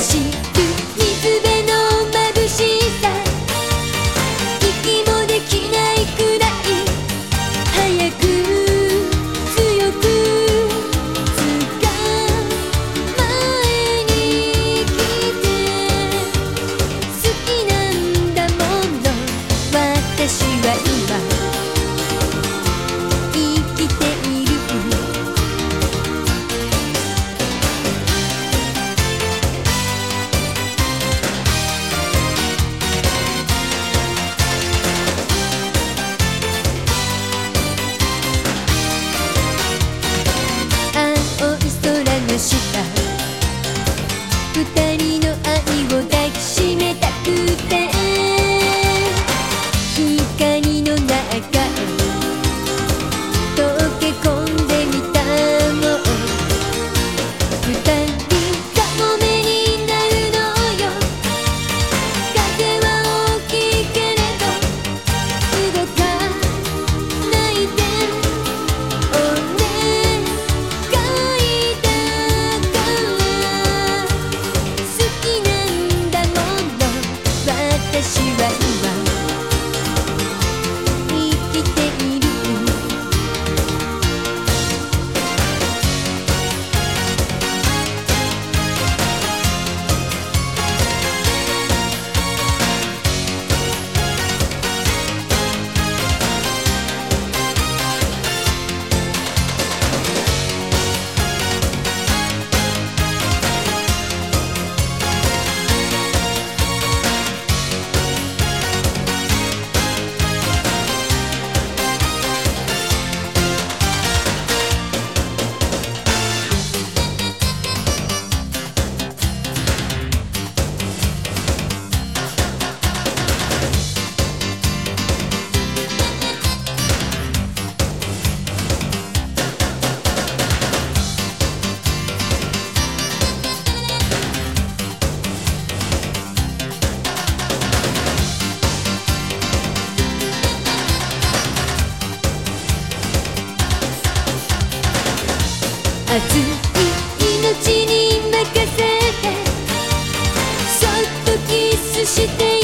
心。Jesus. 熱い命に任せてそっとキスして